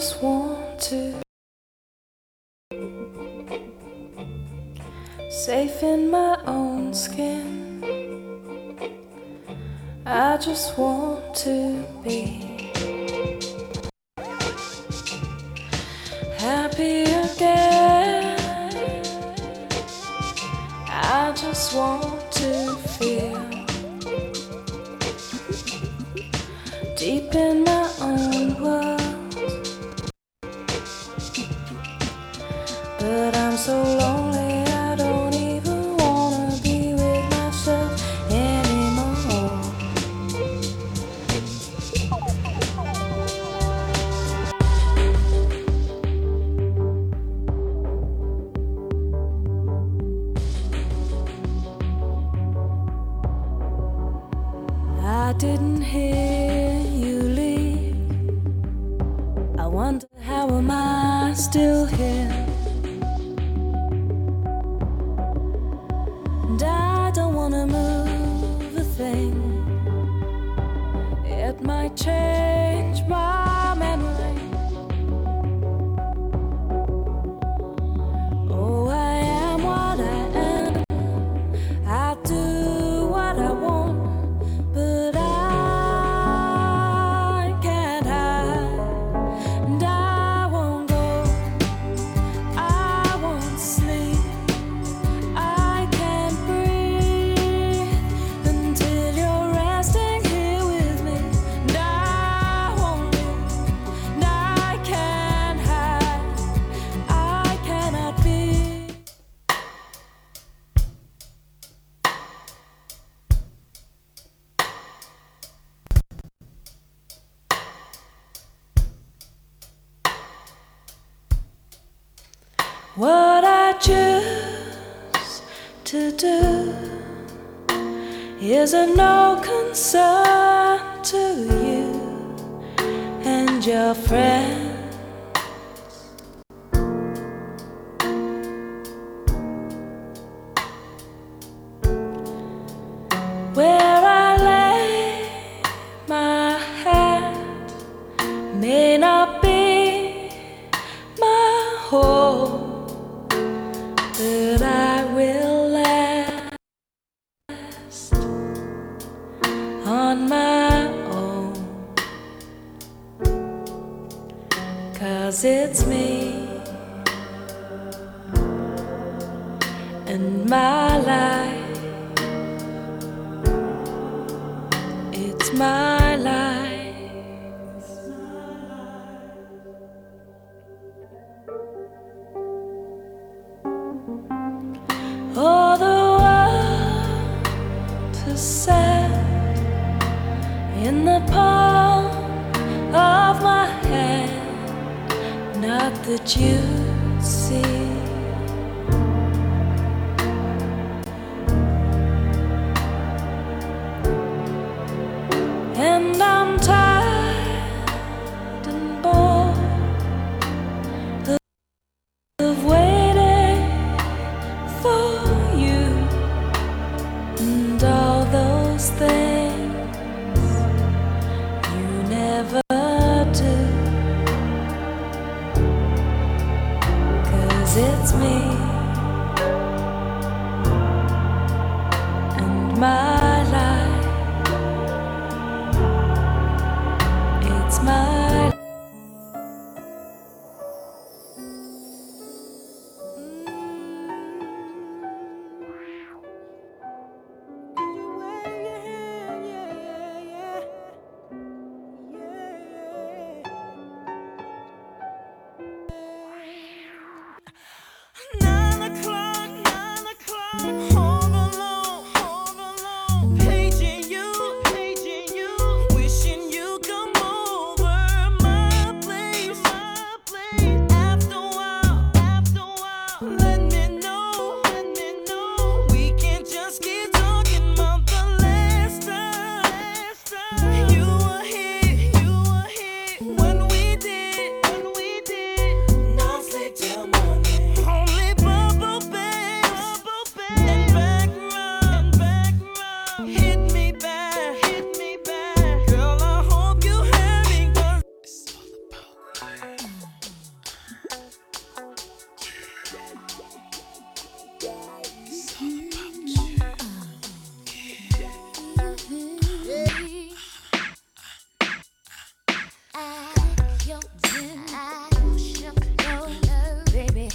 just want to. Safe in my own skin. I just want to be happy again. I just want to feel deep in my I didn't hear you leave. I wonder. What I choose to do is of no concern to you and your friends. all the world to set in the palm of my hand. Not that you see.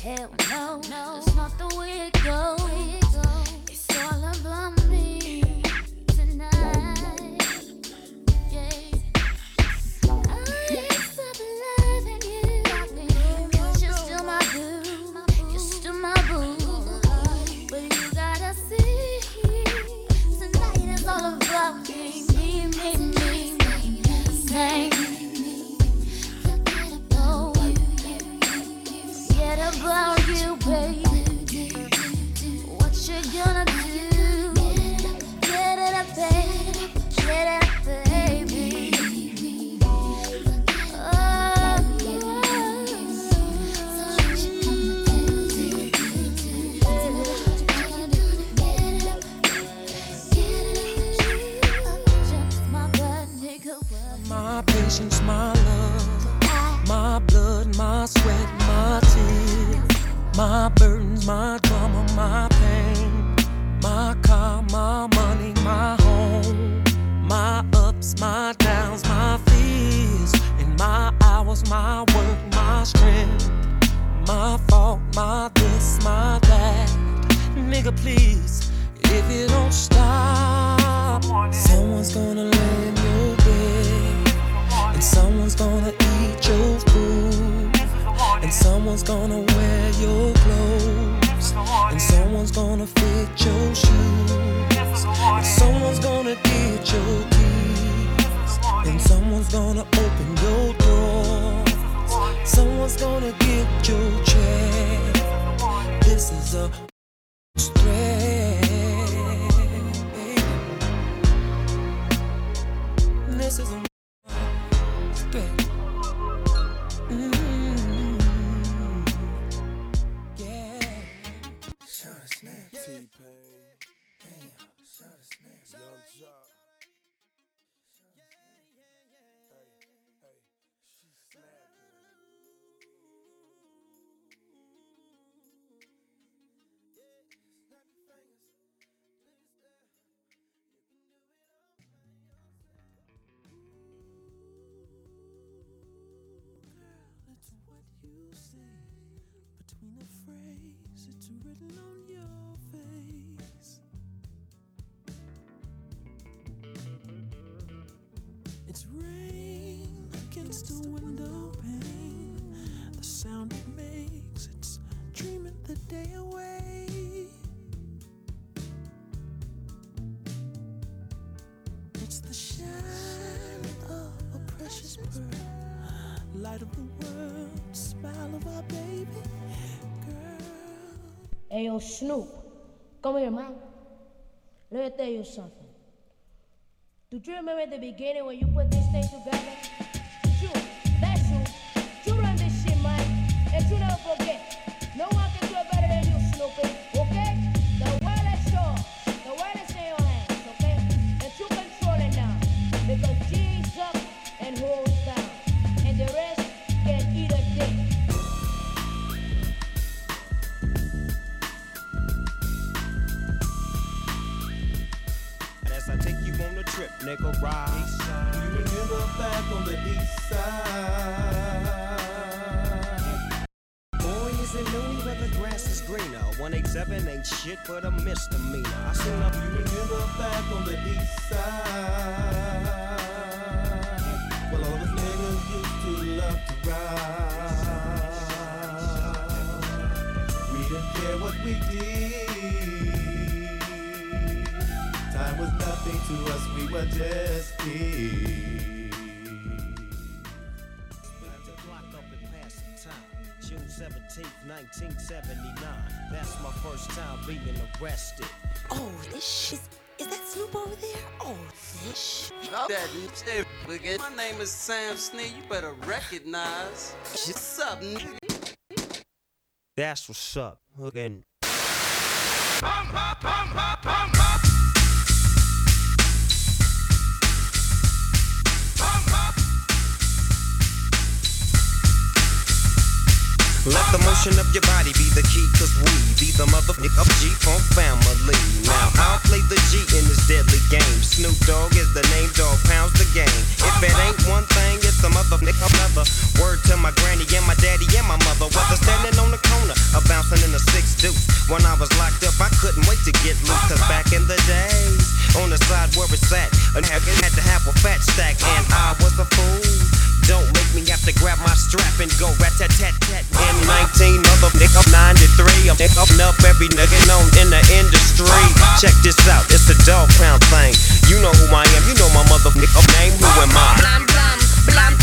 Hell no, no, it's not the way it goes. My my work, my strength, my fault, my this, my that. Nigga, please, if you don't stop, someone's gonna lay your bed, and someone's gonna eat your food, and someone's gonna wear your clothes, and someone's gonna fit your shoes, and someone's gonna get your keys, and someone's gonna open your gonna get your check. This is a of baby girl. Hey, yo, Snoop, come here, man. Let me tell you something. Do you remember the beginning when you put this thing together? Shit but a misdemeanor. I seen Do you remember back on the east side? Well, all the niggas used to love to ride. We didn't care what we did. Time was nothing to us, we were just kids. 1979. That's my first time being arrested. Oh, this shit. Is that Snoop over there? Oh, this shit. That. My name is Sam Sneed. You better recognize. What's up, nigga? That's what's up. Looking. Bum, bum, bum, bum, bum. Let the motion of your body be the key, cause we be the motherfucker G Funk family. Now I'll play the G in this deadly game. Snoop Dogg is the name, Dogg Pound's the game. If it ain't one thing, it's the motherfucker 93, I'm up every nigga known in the industry. Check this out, it's a Dogg Pound thing. You know who I am, you know my mother nigga name, who am I? Blam blam, blam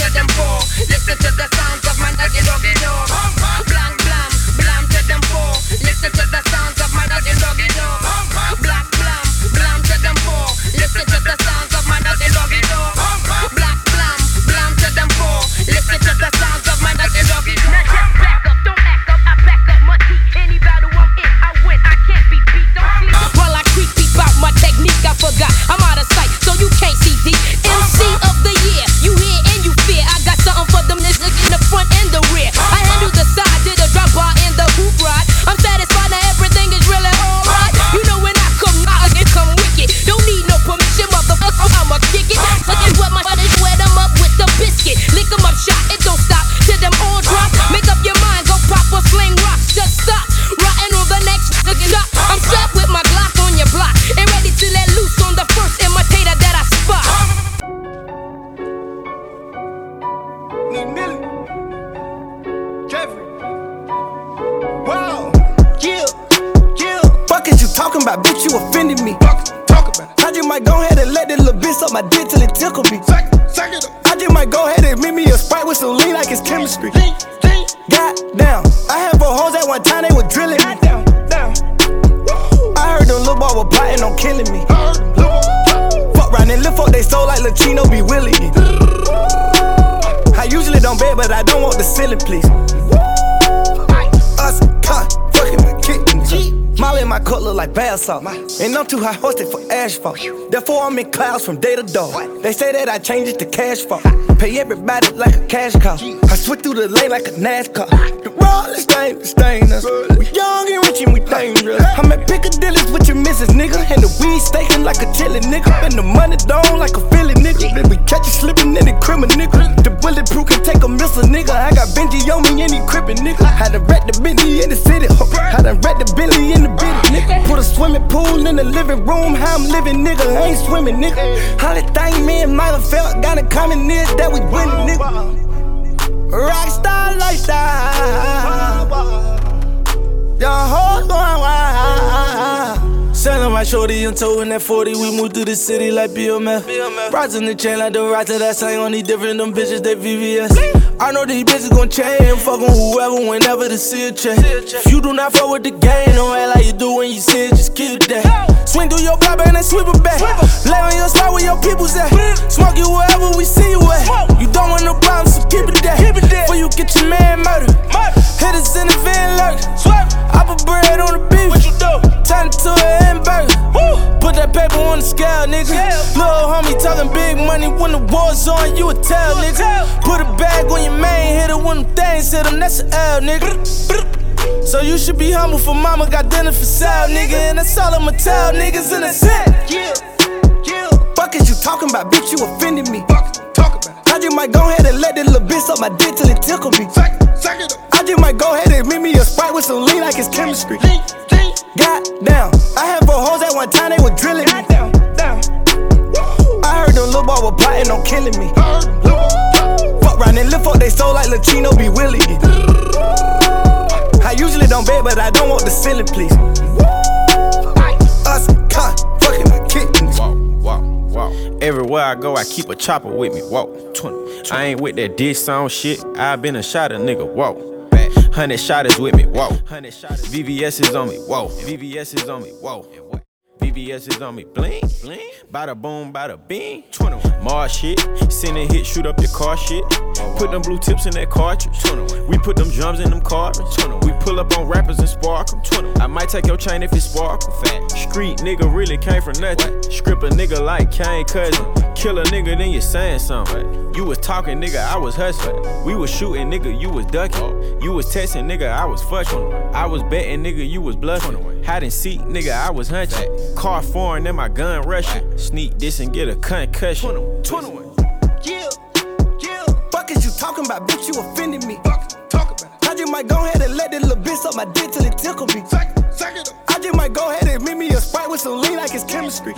talking about, bitch? You offended me. Talk about it. I just might go ahead and let that little bitch suck my dick till it tickle me. Suck, suck it up. I just might go ahead and meet me a sprite with some lean like it's chemistry. Lean, God damn. I had four hoes at one time, they were drilling me. Down, down. I heard them little boy were plotting on killing me. Fuck round and lift up they soul like Lachino be willing. I usually don't beg, but I don't want the ceiling, please. Look like bath. And I'm too high hosted for asphalt. Therefore, I'm in clouds from day to dawn. They say that I change it to cash flow. Pay everybody like a cash cow. I switch through the lane like a NASCAR. The roll is stained, stain us. We young and rich and we dangerous. I'm at Piccadilly's with your missus, nigga. And the weed staking like a chili, nigga. And the money down like a Philly, nigga. Then we catch you slipping in the criminal, nigga. The bulletproof can take a missile, nigga. I got Benji on me and he crippin', nigga. Had to wreck the Bentley in the city. Had to wreck the Bentley in the bitty, nigga. Put a swimming pool in the living room. How I'm living, nigga. I ain't swimming, nigga. Holly thing me and Mila felt. Got a common is that we winning, nigga. Rockstar lifestyle. Your whole going wild. Selling my shorty and toe in that 40, we move through the city like BMF. Rods in the chain like the rods that slang on these different them bitches, they VVS. I know these bitches gon' change, fuck on whoever, whenever the see a check. If you do not fuck with the game, don't act like you do when you see it, just keep that. Swing through your block and then sweep it back. Lay on your spot where your people's at. Smoke you wherever we see. You when them things hit him, that's a L, nigga. So you should be humble for mama got dinner for sale, nigga. And that's all I'ma tell niggas in the set. Yeah, yeah. Fuck is you talking about, bitch? You offended me. Talk about. I just might go ahead and let that little bitch suck my dick till it tickle me. Suck, suck it up. I just might go ahead and meet me a sprite with some lean like it's chemistry. God damn. I had four hoes at one time, they were drilling me. Down, down. I heard them little boy were plotting on killing me. Fuck round and lift up they soul like Lachino be willing. I usually don't beg, but I don't want the ceiling, please. Us, con, fucking with kittens. Wow, wow. Everywhere I go, I keep a chopper with me. Whoa, 20. I ain't with that diss song shit. I been a shot a nigga. Whoa. Hundred shotters with me. Whoa. Hundred shotters. VVS is on me. Whoa. VVS is on me. Whoa. VVS is on me. Bling, bling. Bada boom, bada bing. 21. Mars shit. Send a hit, shoot up your car shit. Put them blue tips in that cartridge. 21. We put them drums in them. 21. We pull up on rappers and sparkle. 21. I might take your chain if it. Fat. Street nigga really came from nothing. Script a nigga like Kane cousin. Kill a nigga, then you saying something. You was talking, nigga, I was hustling. We was shooting, nigga, you was ducking. You was testing, nigga, I was fucking. I was betting, nigga, you was bluffing. Hide and nigga, I was hunting. Car foreign, then my gun rushing. Sneak this and get a concussion. 21. Yeah, yeah. Fuck is you talking about, bitch? You offended me. Talk about it. I just might go ahead and let that little bitch suck my dick till it tickle me. Suck, suck it go ahead and meet me a sprite with some lean like it's chemistry.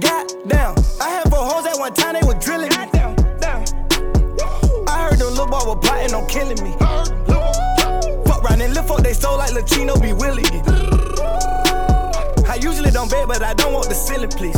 Goddamn, I had four hoes at one time, they were drilling me. I heard them little boy were plotting on killing me. Fuck round and lift up they soul like Latino be willing. I usually don't bet, but I don't want the ceiling, please.